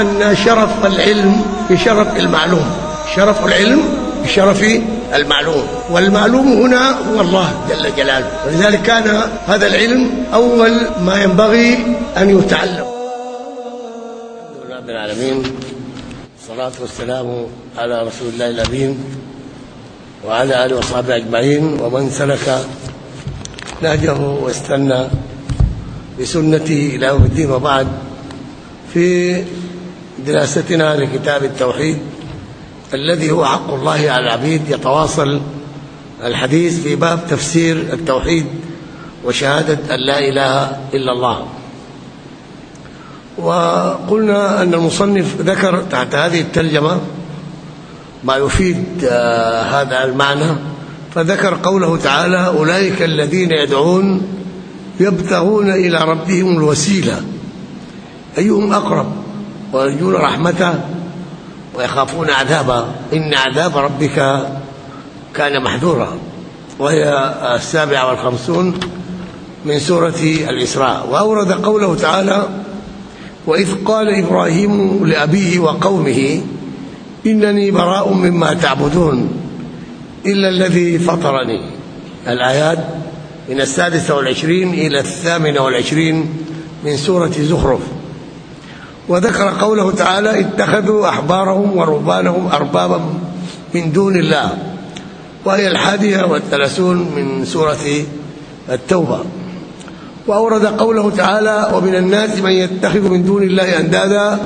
أن شرف العلم بشرف المعلوم. شرف العلم بشرف المعلوم. والمعلوم هنا هو الله جل جلاله. ولذلك كان هذا العلم أول ما ينبغي أن يتعلم. الحمد لله رب العالمين. الصلاة والسلام على رسول الله الأمين وعلى آله وصحبه أجمعين. ومن سلك نهجه واستنى بسنته إلى يوم الدين. وبعد في دراستنا لكتاب التوحيد الذي هو حق الله على العبيد يتواصل الحديث في باب تفسير التوحيد وشهادة أن لا إله إلا الله. وقلنا أن المصنف ذكر تحت هذه الترجمة ما يفيد آه، هذا المعنى فذكر قوله تعالى أولئك الذين يدعون يبتغون إلى ربهم الوسيلة. أيهم أقرب؟ ويرجون رحمته ويخافون عذابه إن عذاب ربك كان محذورا. وهي السابعة والخمسون من سورة الإسراء. وأورد قوله تعالى وإذ قال إبراهيم لأبيه وقومه إنني براء مما تعبدون إلا الذي فطرني. الآيات من السادسة والعشرين إلى الثامنة والعشرين من سورة زخرف. وذكر قوله تعالى اتخذوا أحبارهم ورهبانهم أربابا من دون الله. وهي الحادية والثلاثون من سورة التوبة. وأورد قوله تعالى ومن الناس من يتخذ من دون الله أندادا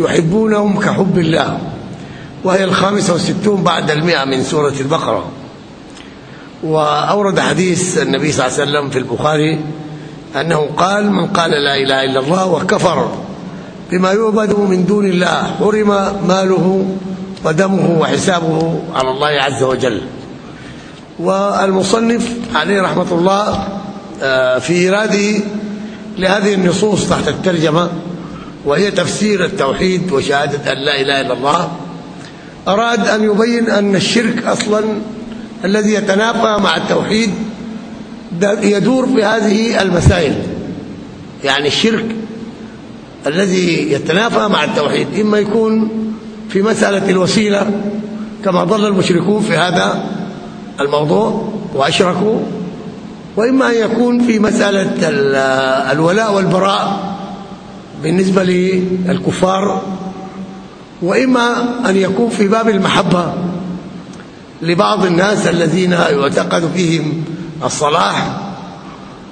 يحبونهم كحب الله. وهي الخامسة والستون بعد المئة من سورة البقرة. وأورد حديث النبي صلى الله عليه وسلم في البخاري أنه قال من قال لا إله إلا الله وكفر بما يعبد من دون الله حرم ماله ودمه وحسابه على الله عز وجل. والمصنف عليه رحمة الله آه، في إيراده لهذه النصوص تحت الترجمة وهي تفسير التوحيد وشهادة أن لا إله إلا الله أراد أن يبين أن الشرك أصلا الذي يتنافى مع التوحيد يدور في هذه المسائل. يعني الشرك الذي يتنافى مع التوحيد إما يكون في مسألة الوسيلة كما ضل المشركون في هذا الموضوع وأشركوا وإما أن يكون في مسألة ال- الولاء والبراء بالنسبة للكفار وإما أن يكون في باب المحبة لبعض الناس الذين يعتقد فيهم الصلاح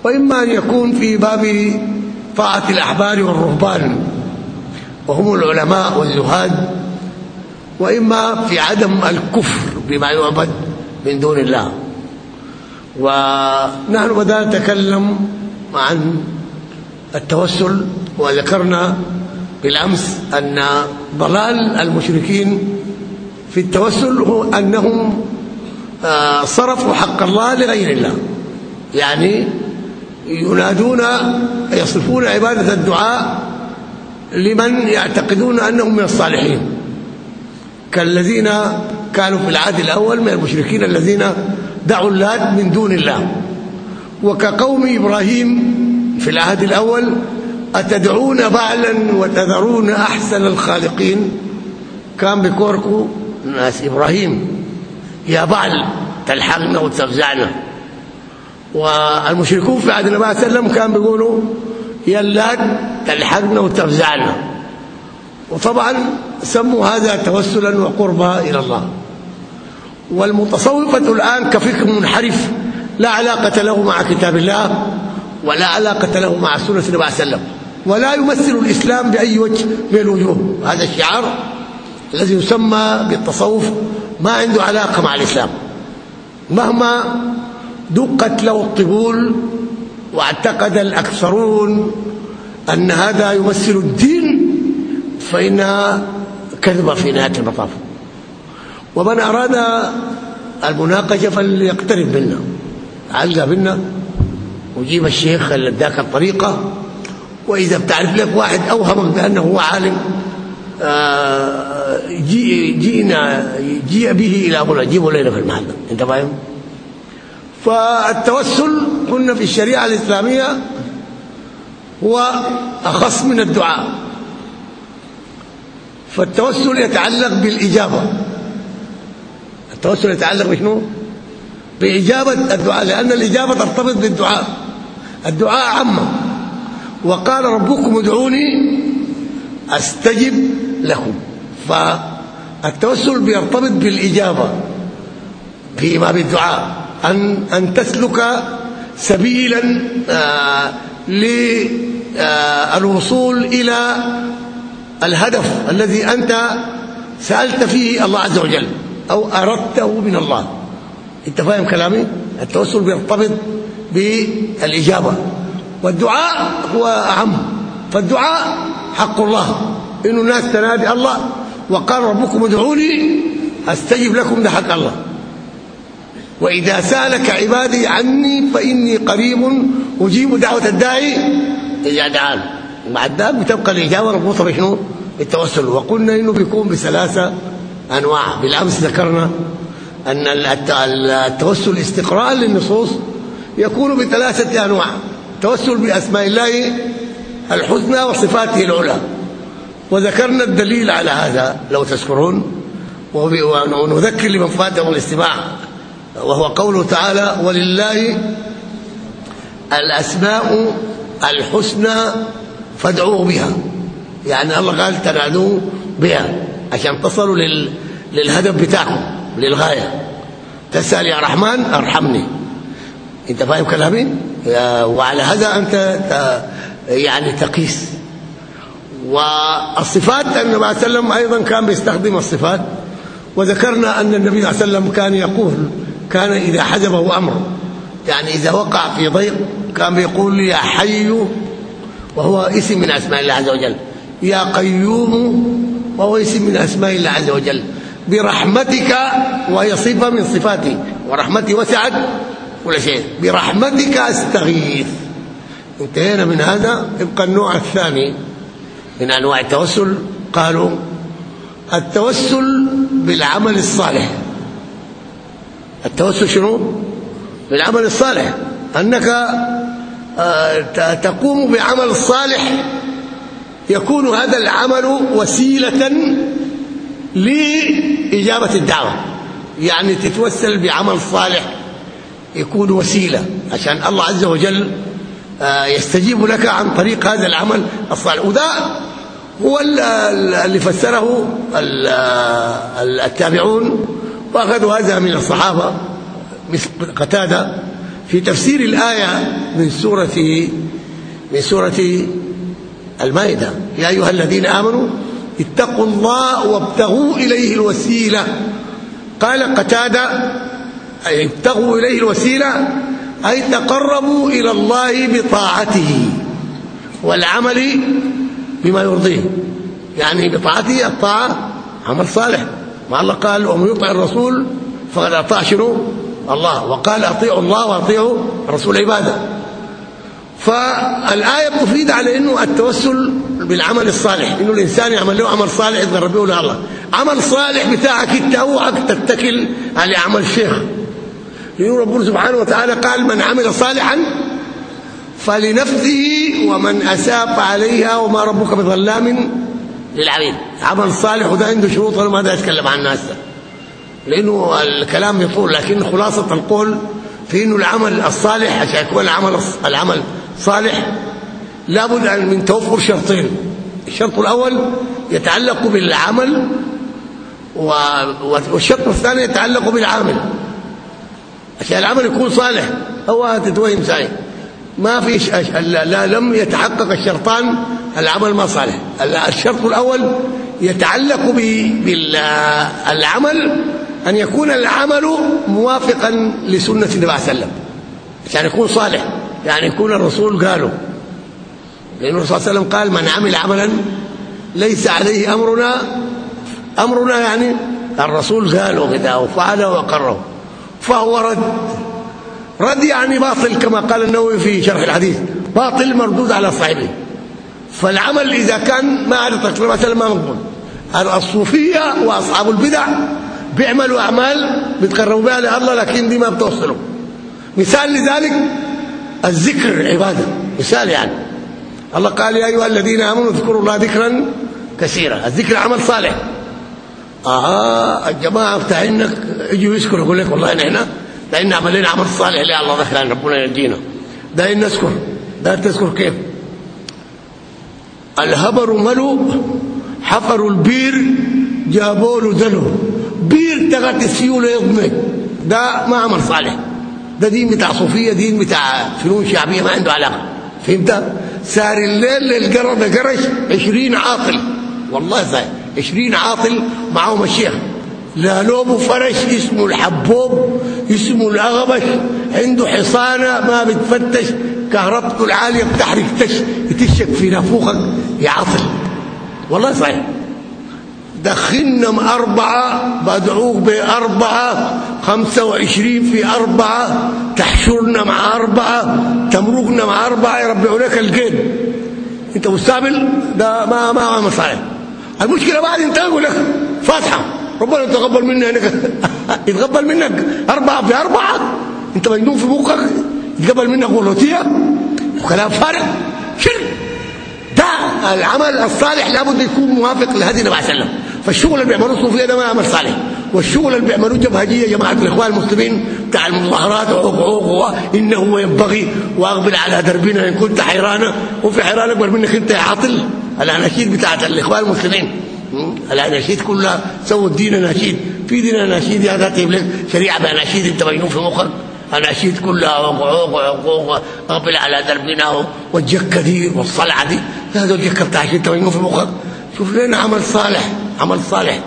وإما أن يكون في باب طاعة الأحبار والرهبان. وهم العلماء والزهاد وإما في عدم الكفر بما يعبد من دون الله. ونحن بدأنا نتكلم عن التوسل وذكرنا بالأمس أن ضلال المشركين في التوسل هو أنهم آه، صرفوا حق الله لغير الله. يعني ينادون يصرفون عبادة الدعاء لمن يعتقدون أنهم من الصالحين. كالذين كانوا في العهد الأول من المشركين الذين دعوا اللات من دون الله. وكقوم إبراهيم في العهد الأول أتدعون بعلا وتذرون أحسن الخالقين؟ كان بكوركو ناس إبراهيم يا بعل تلحقنا وتفزعنا والمشركون في عهد النبي صلى الله عليه وسلم كانوا بيقولوا يا اللات تلحقنا وتفزعنا. وطبعا سموا هذا توسلا وقربا إلى الله. والمتصوفة الآن كفكر منحرف لا علاقة له مع كتاب الله ولا علاقة له مع سنة النبي صلى الله عليه وسلم. ولا يمثل الإسلام بأي وجه من الوجوه هذا الشعار الذي يسمى بالتصوف ما عنده علاقة مع الإسلام. مهما دقت له الطبول واعتقد الأكثرون أن هذا يمثل الدين فإنها كذبة في نهاية المطاف. ومن أراد المناقشة فليقترب منا. علق منا. وجيب الشيخ اللي اداك الطريقة. وإذا بتعرف لك واحد اوهمك بأنه هو عالم آه، جي جينا جيء به إلى ابونا جيبه لنا في المحل. أنت فاهم؟ فالتوسل قلنا في الشريعة الإسلامية هو أخص من الدعاء. فالتوسل يتعلق بالإجابة. التوسل يتعلق بشنو؟ بإجابة الدعاء لأن الإجابة ترتبط بالدعاء. الدعاء عامة. وقال ربكم ادعوني أستجب لكم. فالتوسل بيرتبط بالإجابة فيما بالدعاء. أن أن تسلك سبيلا آه للوصول إلى الهدف الذي أنت سألت فيه الله عز وجل أو أردته من الله. أنت فاهم كلامي؟ التوسل بيرتبط بالإجابة. والدعاء هو أهم. فالدعاء حق الله. إنه الناس تنادي الله وقال ربكم ادعوني أستجب لكم ده حق الله. وإذا سألك عبادي عني فإني قريب أجيب دعوة الداعي. إذا دعان. مع الدعاء بتبقى الإجابة مربوطه بشنو بالتوسل. وقلنا إنه بيكون بثلاثه أنواع. بالأمس ذكرنا أن التوسل استقراء للنصوص يكون بثلاثة أنواع. توسل بأسماء الله الحسنى وصفاته العلى. وذكرنا الدليل على هذا لو تذكرون. ونذكر لمن فاته الاستماع. وهو قوله تعالى ولله الأسماء الحسنى فادعوه بها. يعني الله قال تنادوه بها عشان تصلوا لل... للهدف بتاعكم للغاية. تسأل يا رحمن ارحمني. انت فاهم كلامي؟ وعلى هذا انت يعني تقيس. والصفات النبي صلى الله عليه وسلم أيضا كان بيستخدم الصفات. وذكرنا أن النبي صلى الله عليه وسلم كان يقول كان إذا حجبه أمر. يعني إذا وقع في ضيق كان بيقول يا حي وهو اسم من أسماء الله عز وجل. يا قيوم وهو اسم من أسماء الله عز وجل. برحمتك وهي صفة من صفاته ورحمتي وسعت كل شيء. برحمتك أستغيث. انتهينا من هذا. يبقى النوع الثاني من أنواع التوسل. قالوا التوسل بالعمل الصالح. التوسل شنو؟ بالعمل الصالح. أنك آه، تقوم بعمل صالح. يكون هذا العمل وسيلة لإجابة الدعوة. يعني تتوسل بعمل صالح يكون وسيلة. عشان الله عز وجل آه، يستجيب لك عن طريق هذا العمل الصالح. وده هو اللي فسره التابعون وأخذوا هذا من الصحابة مثل قتادة. في تفسير الآية من سورة من سورة المائدة. يا أيها الذين آمنوا اتقوا الله وابتغوا إليه الوسيلة. قال قتادة أي ابتغوا إليه الوسيلة أي تقربوا إلى الله بطاعته والعمل بما يرضيه. يعني بطاعته الطاعة عمل صالح. ما الله قال ومن يطع الرسول فقد أطاع شنو؟ الله. وقال أطيعوا الله وأطيعوا الرسول عبادة. فالآية تفيد على إنه التوسل بالعمل الصالح. إنه الإنسان يعمل له عمل صالح يتقرب به لله عمل صالح بتاعك أنت اوعك تتكل على عمل شيخ. لأنه ربنا سبحانه وتعالى قال من عمل صالحا فلنفسه ومن أساء عليها وما ربك بظلام للعبيد. عمل صالح وده عنده شروط أنا ما ده أتكلم عن الناس ده. لأنه الكلام يطول لكن خلاصة القول في إنه العمل الصالح عشان يكون العمل العمل صالح لابد من توفر شرطين. الشرط الأول يتعلق بالعمل والشرط الثاني يتعلق بالعامل. عشان العمل يكون صالح هو تتوهم سعي ما في لا, لا لم يتحقق الشرطان العمل ما صالح. الشرط الأول يتعلق بالعمل أن يكون العمل موافقا لسنة النبي صلى الله عليه وسلم. عشان يكون صالح. يعني يكون الرسول قاله لأن الرسول صلى الله عليه وسلم قال من عمل عملا ليس عليه أمرنا. أمرنا يعني الرسول قاله كده وفعله وقره فهو رد. رد يعني باطل كما قال النووي في شرح الحديث. باطل مردود على صاحبه. فالعمل إذا كان ما تكريم مثلا ما مقبول. الصوفية وأصحاب البدع بيعملوا أعمال بيتقربوا بها لله لكن دي ما بتوصلوا مثال لذلك الذكر عبادة. مثال يعني. الله قال يا أيها الذين آمنوا اذكروا الله ذكرا كثيرا. الذكر عمل صالح. آه الجماعة بتاعينك يجوا يذكروا يقول لك والله نحن لأن عملنا عمل صالح لله. الله ذكر ربنا يدينا ده نذكر. ده تذكر كيف؟ الهبر ملو حفروا البير جابوا له بير تغت السيوله يضمك. ده ما عمل صالح. ده دين بتاع صوفية دين بتاع فنون شعبية ما عنده علاقة. فهمت؟ سار الليل للقرب قرش 20 عاطل. والله زي 20 عاطل معهم الشيخ. لا لوب فرش اسمه الحبوب اسمه الأغبش عنده حصانة ما بتفتش كهربته العالية بتحرك تش تشك في نافوخك يا عاطل والله صحيح. دخلنا أربعة بدعوك بأربعة خمسة وعشرين في أربعة تحشرنا مع أربعة تمرقنا مع أربعة يربعوا لك القيد أنت مستعمل؟ ده ما ما صحيح. المشكلة بعد انت أقول لك فاتحة. ربنا يتقبل منا هناك يتقبل منك. أربعة في أربعة. أنت مجنون في مخك يتقبل منك غلوتية. وكلام فارغ. شرك. ده العمل الصالح لابد يكون موافق لهدي النبي عليه وسلم. فالشغل اللي بيعملوه الصوفية ده ما عمل صالح. والشغل اللي بيعملوه جبهجيه جماعة الإخوان المسلمين. بتاع المظاهرات. وعقوق إنه ينبغي. وأقبل على دربنا إن كنت حيرانا. وفي حيران أكبر منك أنت يا عاطل. الاناشيد بتاعت الإخوان المسلمين. الاناشيد كلها سووا الدين اناشيد في دين اناشيد يا ذاتي لك شريعة باناشيد أنت مجنون في مخك. اناشيد كلها وقعوق وعقوق اقبل على دربنا والجكه دي والصلعة دي. هذا الجكه بتاعك أنت مجنون في مخك. شوف لنا عمل صالح عمل صالح.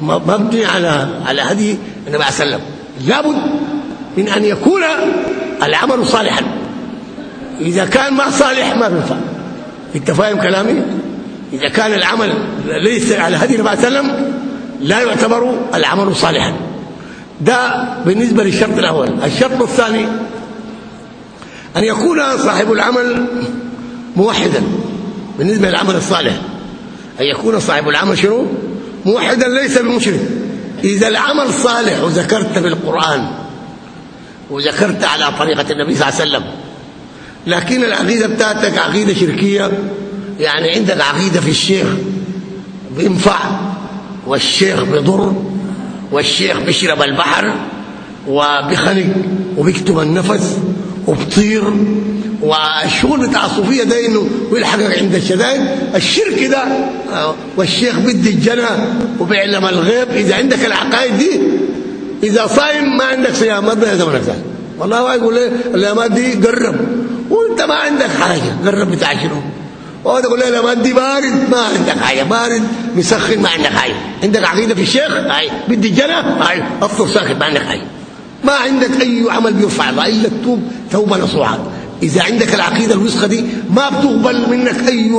مبني على على هدي النبي عليه وسلم. لابد من أن يكون العمل صالحا. إذا كان ما صالح ما بينفع أنت فاهم كلامي؟ إذا كان العمل ليس على هدي النبي عليه وسلم لا يعتبر العمل صالحا. ده بالنسبة للشرط الأول. الشرط الثاني أن يكون صاحب العمل موحدا. بالنسبة للعمل الصالح أن يكون صاحب العمل شنو؟ موحدا ليس بمشرك. إذا العمل صالح وذكرت بالقرآن وذكرت على طريقة النبي صلى الله عليه وسلم لكن العقيدة بتاعتك عقيدة شركية يعني عندك عقيده في الشيخ بينفع والشيخ بيضر والشيخ بيشرب البحر وبيخنق وبيكتم النفس وبطير والشغل بتاع الصوفية ده إنه ويلحقك عند الشدائد الشرك ده والشيخ بدي الجنة وبيعلم الغيب. إذا عندك العقائد دي إذا صايم ما عندك صيام ما بده زمنك صايم. والله يقول لي الايامات دي قرب. وأنت ما عندك حاجة قرب بتاع شنو؟ هو يقول لي الايامات دي بارد ما عندك حاجة بارد مسخن ما عندك حاجة. عندك عقيدة في الشيخ؟ هاي. بدي الجنه هاي. أفطر ساكت ما عندك حاجة. ما عندك أي عمل بيرفع الله إلا التوب توبة نصوحه إذا عندك العقيدة الوسخة دي ما بتقبل منك أي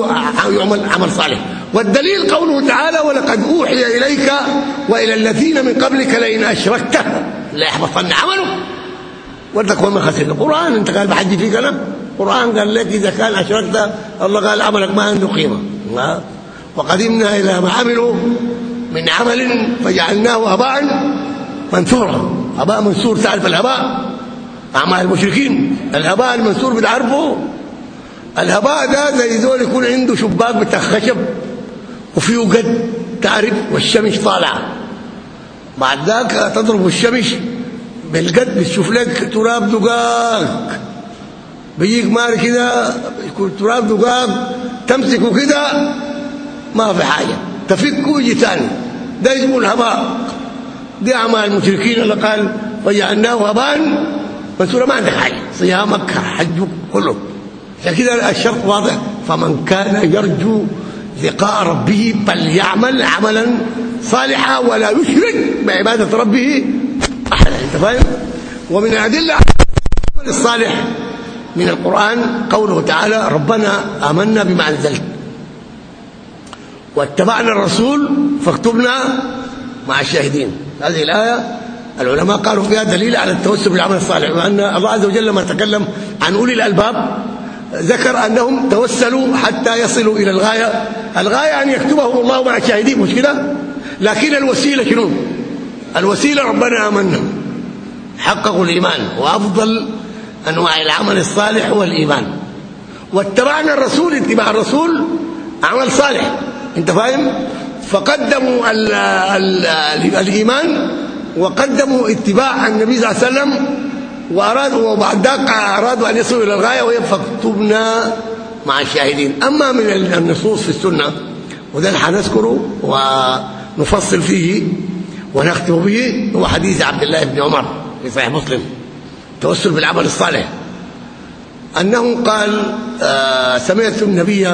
عمل عمل صالح. والدليل قوله تعالى ولقد أوحي إليك وإلى الذين من قبلك لئن أشركت. لا يحبطن عملك. ولك وما خسر القرآن. أنت قال بحج فيك أنا القرآن قال لك إذا كان أشركت الله قال عملك ما عنده قيمة. وقدمنا إلى ما عملوا من عمل فجعلناه هباء منثورا. هباء منثور تعرف الهباء؟ أعمال المشركين. الهباء المنثور بتعرفه الهباء ده زي زول يكون عنده شباك بتاع خشب وفيه قد تعرف؟ والشمس طالعة. بعد ذاك تضرب الشمس بالقد بتشوف لك تراب دقاق. بيجيك مار كده يكون تراب دقاق تمسكه كده ما في حاجة. تفكه يجي ثاني. ده اسمه الهباء. دي أعمال المشركين اللي قال وجعلناه هباء منثورا ما عندك حاجة. صيامك حجك كله. عشان كده الشرط واضح. فمن كان يرجو لقاء ربه فليعمل عملا صالحا ولا يشرك بعبادة ربه احدا. أنت فاهم؟ ومن العمل الصالح. من القرآن قوله تعالى ربنا آمنا بما أنزلت. واتبعنا الرسول فاكتبنا مع الشاهدين. هذه الآية العلماء قالوا فيها دليل على التوسل بالعمل الصالح وأن الله عز وجل لما تكلم عن أولي الألباب ذكر أنهم توسلوا حتى يصلوا إلى الغاية. الغاية أن يكتبهم الله مع الشاهدين مش كده؟ لكن الوسيلة شنو؟ الوسيلة ربنا آمنا. حققوا الإيمان. وأفضل أنواع العمل الصالح هو الايمان واتبعنا الرسول اتباع الرسول عمل صالح. أنت فاهم؟ فقدموا ال ال الإيمان وقدموا اتباع النبي صلى الله عليه وسلم وارادوا وبعد ذلك أرادوا أن يصلوا إلى الغاية وهي فاكتبنا مع الشاهدين. أما من النصوص في السنة وده حنذكره ونفصل فيه ونختم به هو حديث عبد الله بن عمر في صحيح مسلم. توسل بالعمل الصالح. أنه قال آه سمعت النبي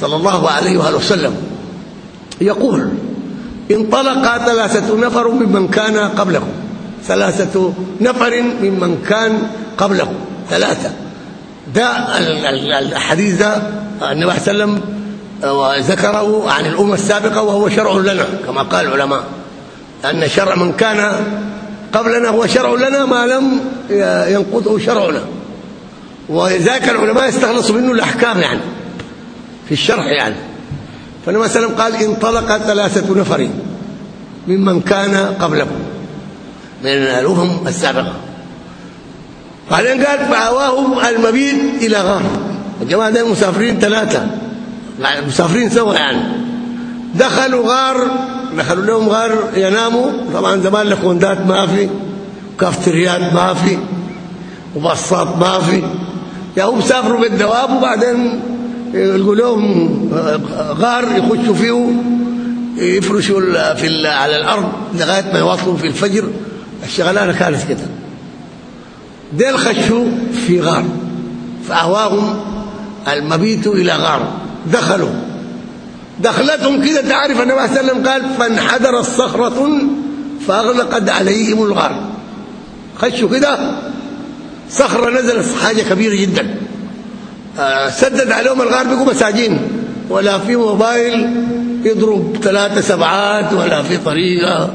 صلى الله عليه وآله وسلم يقول انطلق ثلاثة نفر ممن كان قبلكم ثلاثة نفر ممن كان قبلكم ثلاثة. ده الحديث ده النبي صلى الله عليه وسلم ذكره عن الأمة السابقة وهو شرع لنا كما قال العلماء. أن شرع من كان قبلنا هو شرع لنا ما لم ينقضه شرعنا. وذاك العلماء استخلصوا منه الأحكام يعني في الشرح يعني. عليه وسلم قال انطلق ثلاثة نفر ممن كان قبلكم. من الامم السابقة. بعدين قال فأواهم المبيت إلى غار. الجماعة دول مسافرين ثلاثة مسافرين سوا يعني. دخلوا غار دخلوا لهم غار يناموا. طبعا زمان لكوندات ما في كافتريات ما في وبصات ما في. يا هم سافروا بالدواب وبعدين يلقوا لهم غار يخشوا فيه يفرشوا في على الأرض لغاية ما يواصلوا في الفجر. الشغلانة كانت كده. ديل خشوا في غار فاواهم المبيت إلى غار. دخلوا. دخلتهم كده تعرف النبي صلى الله عليه وسلم قال فانحدر الصخرة فأغلقت عليهم الغار. خشوا كده صخرة نزلت حاجة كبيرة جدا. سدد عليهم الغار بقوا مساجين. ولا في موبايل يضرب ثلاثة سبعات ولا في طريقة.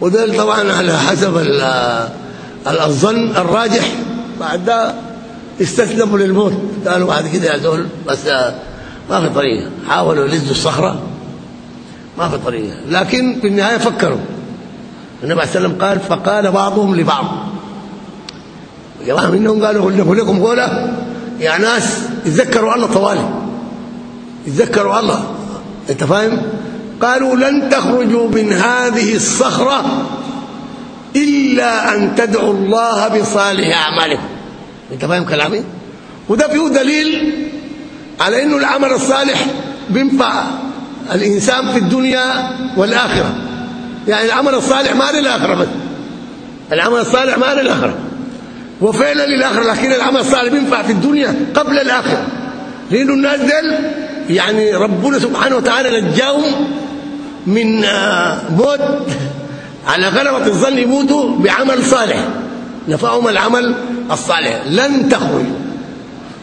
وده طبعا على حسب الظن الراجح. بعد ده استسلموا للموت. قالوا بعد كده يا زول بس ما في طريقة. حاولوا يلزوا الصخرة. ما في طريقة. لكن في النهاية فكروا. النبي عليه السلام قال فقال بعضهم لبعض. جماعة منهم قالوا لكم قولة. يا ناس يتذكروا الله طوالي. يتذكروا الله. انت فاهم؟ قالوا لن تخرجوا من هذه الصخرة إلا أن تدعوا الله بصالح أعمالكم. انت فاهم كلامي؟ وده فيه دليل على إنه العمل الصالح بينفع الإنسان في الدنيا والآخرة. يعني العمل الصالح ما للاخره بس. العمل الصالح ما للاخره وفعلا للآخرة لكن العمل الصالح بينفع في الدنيا قبل الآخرة. لأنه الناس دول يعني ربنا سبحانه وتعالى نجاهم من موت على غلبة الظن يموتوا بعمل صالح. نفعهم العمل الصالح. لن تخرج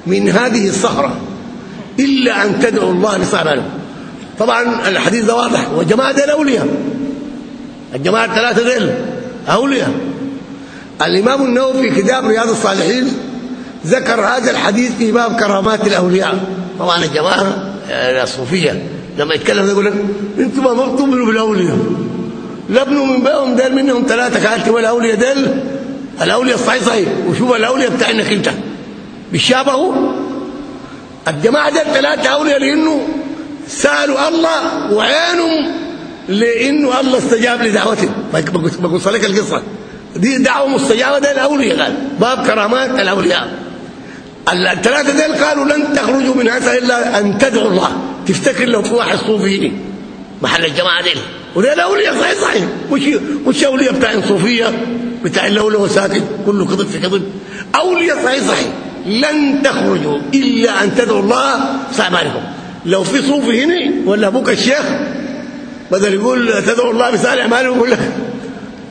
من هذه الصخرة. إلا أن تدعوا الله بصالح طبعا الحديث ده واضح. وجماعة ديل أولياء. الجماعة الثلاثة ديل أولياء. الإمام النووي في كتاب رياض الصالحين ذكر هذا الحديث في باب كرامات الأولياء. طبعا الجماعة الصوفية لما يتكلم يقول لك أنتم ما بتؤمنوا بالاولياء لابنوا من بقهم ديل منهم ثلاثة قالت والاولياء ديل. الأولياء الصحيح صحيح. وشوف الأولياء بتاعنا انت بيشابهوا؟ الجماعة ديل ثلاثة اولياء لأنه سألوا الله وعينهم لإنه الله استجاب لدعوتهم. بقص لك القصة. دي دعوة مستجابة ده الأولياء قال. باب كرامات الأولياء. الثلاثه ديل قالوا لن تخرجوا من هذا إلا أن تدعوا الله. تفتكر لو في واحد صوفي؟ محل الجماعة ديل وده الأولياء صحيح صحيح. مش مش أولياء بتاع الصوفيه بتاع الاولياء وساكت كله كذب في كذب. أولياء صحيح صحيح. لن تخرجوا إلا أن تدعوا الله باعمالكم لو في صوفي هنا ولا أبوك الشيخ بدل يقول تدعوا الله بسال اعمالكم يقول لك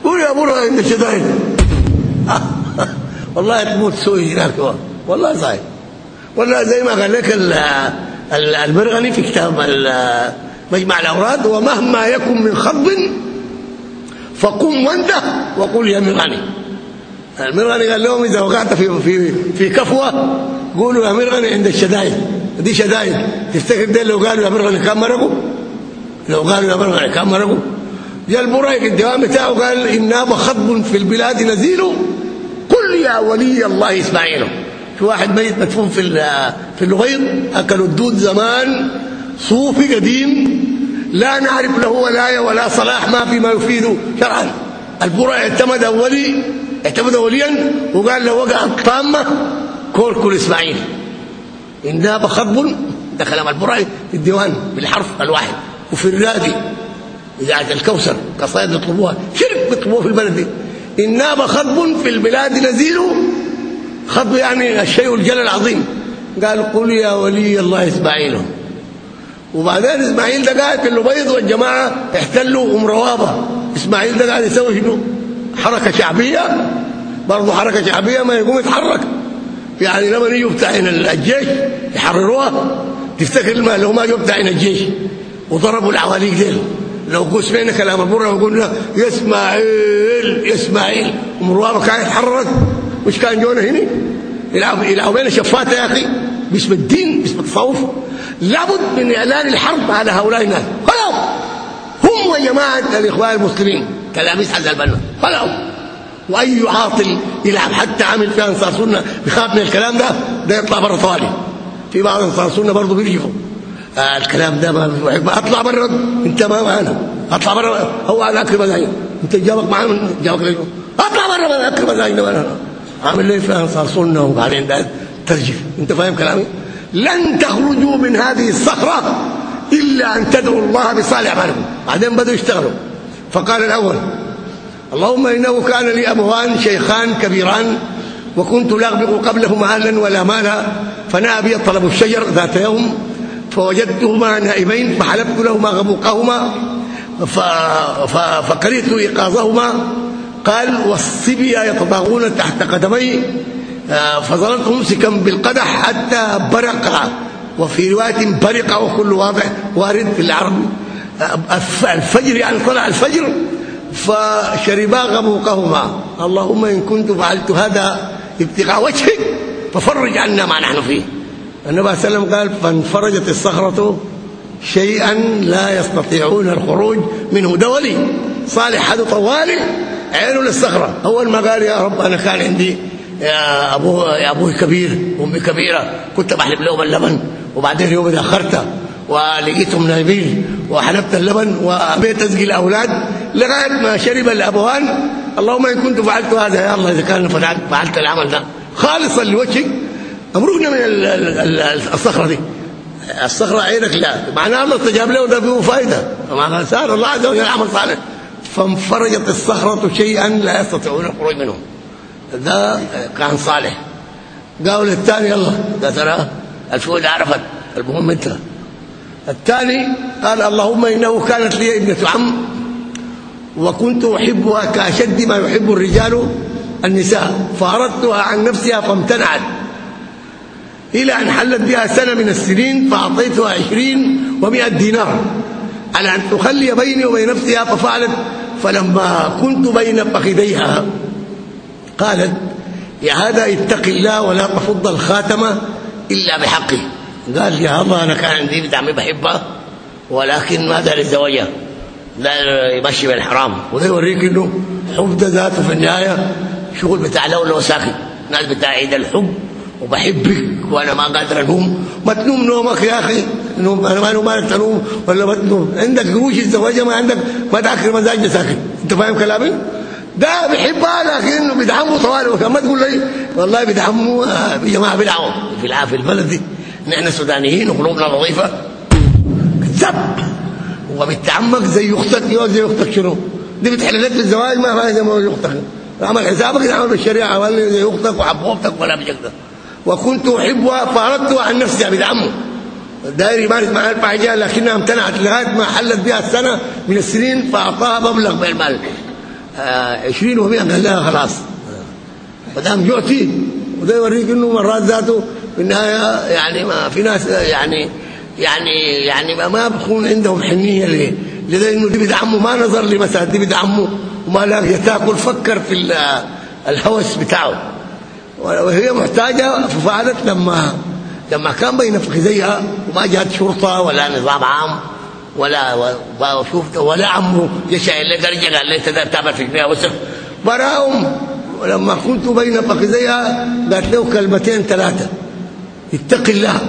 قول يا ابونا عند الشيطان والله تموت سوي هناك. والله صحيح. والله زي ما قال لك المرغني في كتاب مجمع الأوراد ومهما يكن من خض فقم وانده وقل يا مرغني المرغني قال لهم إذا وقعت في في في كفوة قولوا يا مرغني عند الشدائد. دي شدائد. تفتكر ده لو قالوا يا مرغني كم مرقوا؟ لو قالوا يا مرغني كم مرقوا؟ جاء البرايك الدوام بتاعه قال إنا خطب في البلاد نزيل قل يا ولي الله إسماعيل. في واحد ميت مدفون في في الغيط أكلوا الدود زمان. صوفي قديم. لا نعرف له ولاية ولا صلاح ما في ما يفيد شرعا. البراء اعتمد ولي اعتمد وليا وقال له وقع الطامه كل كل إسماعيل. إن داب خطب ده كلام البراء في الديوان بالحرف الواحد. وفي الرادي إذاعة الكوثر قصائد يطلبوها. شرك بيطلبوها في البلد دي؟ إن ناب خطب في البلاد نزيل. خطب يعني الشيء الجلل العظيم. قال قل يا ولي الله إسماعيل. وبعدين إسماعيل ده قاعد في اللبيض والجماعة احتلوا أم روابة. إسماعيل ده قاعد يسوي شنو؟ حركة شعبية برضه حركة شعبية ما يقوم يتحرك. يعني لما يجوا بتاعين الجيش يحرروها. تفتكر ما لو ما جوا بتاعين الجيش وضربوا العواليق ديل. لو قسمين كلام البره وقلنا يا اسماعيل يا اسماعيل ام روابه كان يتحرك. مش كان جونا هنا يلعب يلعبوا بين شفاته يا أخي. باسم الدين باسم التصوف. لابد من إعلان الحرب على هؤلاء الناس. هم وجماعه الإخوان المسلمين. تلاميذ حزب البنا خلاص وأي عاطل يلعب حتى عامل فيها أنصار سنة بخاف من الكلام ده ده يطلع بره طوالي في بعض أنصار سنة برضه بيرجعوا آه الكلام ده ما أطلع بره أنت ما معانا. أطلع بره هو على اكل مزاجنا أنت جابك معانا. جابك ليه أطلع بره من اكل مزاجنا عامل ليه فيها أنصار سنة وبعدين ده ترجف. أنت فاهم كلامي؟ لن تخرجوا من هذه الصخرة إلا أن تدعوا الله بصالح اعمالكم بعدين بدوا يشتغلوا. فقال الأول اللهم إنه كان لي أبوان شيخان كبيران وكنت لا اغبق قبلهما أهلا ولا مالا فنأى بي طلب الشجر ذات يوم فوجدتهما نائمين فحلبت لهما غبوقهما فكرهت إيقاظهما. قال والصبيا يتطاغون تحت قدمي فظللت ممسكا بالقدح حتى برق وفي رواية برق وكل واضح وارد في العرب. الفجر يعني طلع الفجر فشربا غبوقهما اللهم إن كنت فعلت هذا ابتغاء وجهك ففرج عنا ما نحن فيه. النبي صلى الله عليه وسلم قال فانفرجت الصخرة شيئا لا يستطيعون الخروج منه. دولي صالح حد طوالي عينه للصخرة. أول ما قال يا رب أنا كان عندي يا ابو يا أبوي كبير وامي كبيرة كنت بحلب لهم اللبن وبعدين يوم تأخرت ولقيتهم نايمين وحلبت اللبن وأبيت اسقي الأولاد لغاية ما شرب الأبوان. اللهم إن كنت فعلت هذا يا الله إذا كان فعلت, فعلت العمل ده خالصا لوجهك. أمرقنا من الصخرة دي. الصخرة عينك لا. معناها الله استجاب له ده فيه فائده معناها سار الله عز وجل عمل صالح. فانفرجت الصخرة شيئا لا يستطيعون الخروج منه. ده كان صالح. قالوا للثاني يلا ده ترى الفؤاد عرفت. المهم أنت الثاني قال اللهم إنه كانت لي ابنة عم وكنت أحبها كأشد ما يحب الرجال النساء فأردتها عن نفسها فامتنعت. إلى أن حلت بها سنة من السنين فأعطيتها عشرين ومائة دينار. على أن تخلي بيني وبين نفسها ففعلت. فلما كنت بين فخذيها قالت يا هذا اتق الله ولا تفض الخاتمه إلا بحقه. قال يا الله أنا كان عندي بنت عمي بحبها ولكن ما دار الزواج لا يمشي بالحرام. وده يوريك إنه حب ده ذاته في النهاية شغل بتاع لولو ساكن ناس بتاع عيد الحب وبحبك وأنا ما قادر انوم ما تنوم نومك يا أخي. نوم أنا ما مالك تنوم ولا ما تنوم. عندك قروش الزواج ما عندك ما تعكر مزاج ساكن أنت فاهم كلامي؟ ده بيحبها لكن بيدعموا طوال ما تقول لي والله بيدعموا يا جماعة بيدعموا في في البلد دي. نحن سودانيين وقلوبنا نظيفة. كذاب وبتعمق زي أختك يا زي أختك شنو؟ دي بتحل لك الزواج ما فاهم زي ما أختك. عمل حسابك عمل بالشريعة ولا زي أختك وحبوبتك ولا بشكل وكنت احبها فاردت عن نفسها بدعمه داير يمارس معها الفاحشه لكنها امتنعت لغاية ما حلت بها السنة من السنين فأعطاها مبلغ من المال. آه 20 و100 قال لها خلاص. ما دام جعتي وده يوريك إنه مرات ذاته في النهايه يعني ما في ناس يعني يعني يعني ما بكون عندهم حنية ليه لذا إنه دي بيدعمه ما نظر لمسألة دي بيدعمه وما لاقي تاكل فكر في الهوس بتاعه. وهي محتاجة ففعلت لما لما كان بين فخذيها وما جات شرطة ولا نظام عام ولا وشوف ولا عمه يشع اللي درجه قال لي تعمل في فيها وسخ؟ براهم. ولما كنت بين فخذيها قالت له كلمتين ثلاثة. اتق الله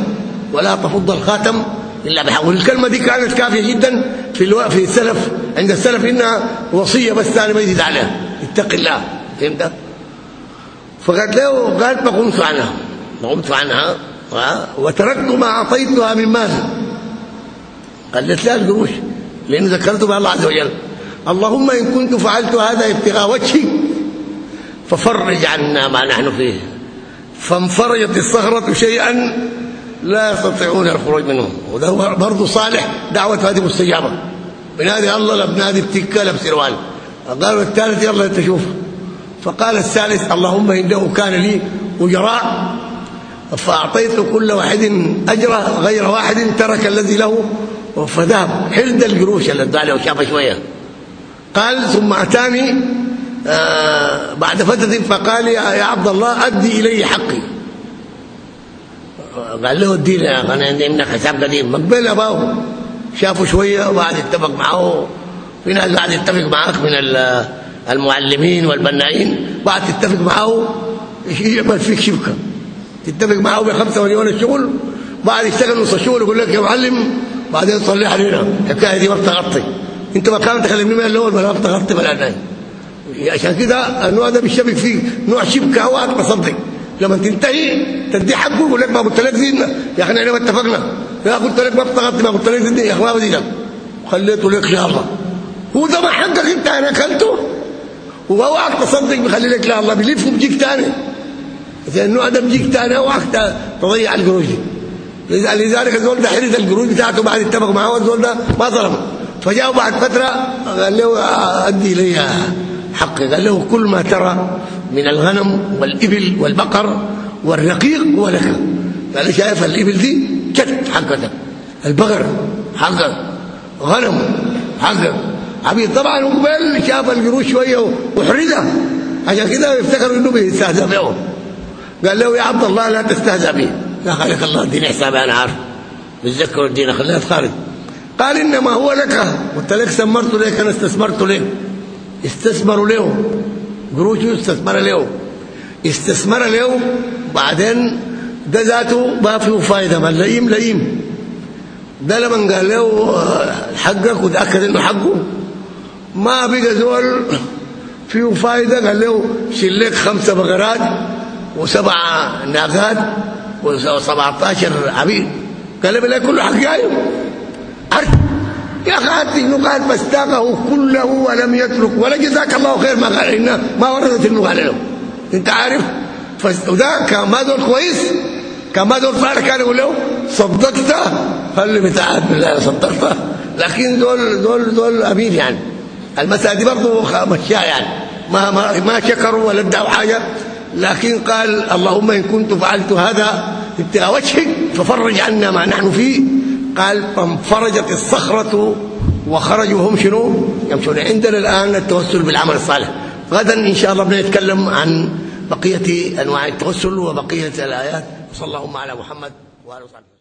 ولا تفض الخاتم إلا بحق. والكلمة دي كانت كافية جدا في. في السلف. عند السلف إنها وصية بس ثاني ما يزيد عليها. اتق الله. فهمت؟ فقالت له قالت ما قمت عنها. ما قمت عنها. وتركت ما أعطيتها من مال. قالت لا القروش لأن ذكرت بالله عز وجل. اللهم إن كنت فعلت هذا ابتغاء وجهك ففرج عنا ما نحن فيه. فانفرجت الصخره شيئا لا يستطيعون الخروج منه. وده برضه صالح دعوة هذه مستجابة. بنادي الله لا بنادي بتكة لا بسروال قالوا الثالث يلا أنت شوف. فقال الثالث اللهم إنه كان لي أجراء فاعطيت كل واحد اجره غير واحد ترك الذي له فذهب حلد القروش اللي ادى له شافه شوية. قال ثم أتاني بعد فترة فقال يا عبد الله ادي إلي حقي. قال له اديني أنا عندي منك حساب قديم. مقبل اباه شافه شوية وبعد اتفق معه. في ناس قاعد يتفق معاك من المعلمين والبنائين. بعد تتفق معه يعمل فيك شبكة. تتفق معه ب 5 مليون الشغل. بعد يشتغل نص الشغل يقول لك يا معلم بعدين تصلح علينا الحكاية دي ما بتغطي. أنت ما كان تكلمني من الأول ما بتغطي ولا عشان كده النوع ده بيشبك فيه. نوع شبكه واك تصدق لما تنتهي تدي حقه يقول لك ما قلت لك زيدنا. يا أخي إحنا ما اتفقنا. يا قلت لك ما بتغطي ما قلت لك زيدنا. يا أخي ما بدي خليته لك يا الله. هو ده ما حقك أنت أنا أكلته. وهو تصدق بيخلي لك لا الله. بيلف وبيجيك ثاني إذا النوع ده بيجيك ثاني هو تضيع القروش دي. لذلك الزول ده حرز القروش بتاعته بعد اتفق معاه الزول ده ما ظلمه فجاء بعد فترة قال له أدي لي حقي قال له كل ما ترى من الغنم والإبل والبقر والرقيق هو لك قال شايف الإبل دي جت حقتك البقر حقك غنم حقك عبيد طبعا قبل شاف القروش شوية وحرزها عشان كده يفتكروا إنه بيستهزأ بهم قال له يا عبد الله لا تستهزأ به لا خليك الله اديني حسابي أنا عارف. بتذكر الدين خليها خالد قال إنما هو لك. قلت لك سمرت لك أنا استثمرت ليه؟ استثمروا له قروشه استثمر له استثمر له بعدين ده ذاته ما فيه فايدة ما لئيم لئيم ده لما قال له حقك وتأكد إنه حقه. ما بقى زول فيه فايدة قال له شيل لك خمسة بقرات وسبع ناقات و17 عبيد. قال له كله حق جاي. يا أخي إنه قال فاستاقه كله ولم يترك ولا جزاك الله خير ما قال ما وردت إنه قال له. أنت عارف؟ وده كان ما دول كويس كان ما دول فعلا كان يقول له صدقت قال لي بتاعت بالله صدقت. لكن دول دول دول امين يعني. المسألة دي برضه مشاه يعني. ما ما ما شكروا ولا ادعوا حاجة. لكن قال اللهم إن كنت فعلت هذا ابتغاء وجهك ففرج عنا ما نحن فيه. قال فانفرجت الصخرة وخرجوا هم شنو؟ يمشون عندنا الآن التوسل بالعمل الصالح. غدا إن شاء الله بنتكلم عن بقية أنواع التوسل وبقية الآيات. صلى الله على محمد وآله وصحبه.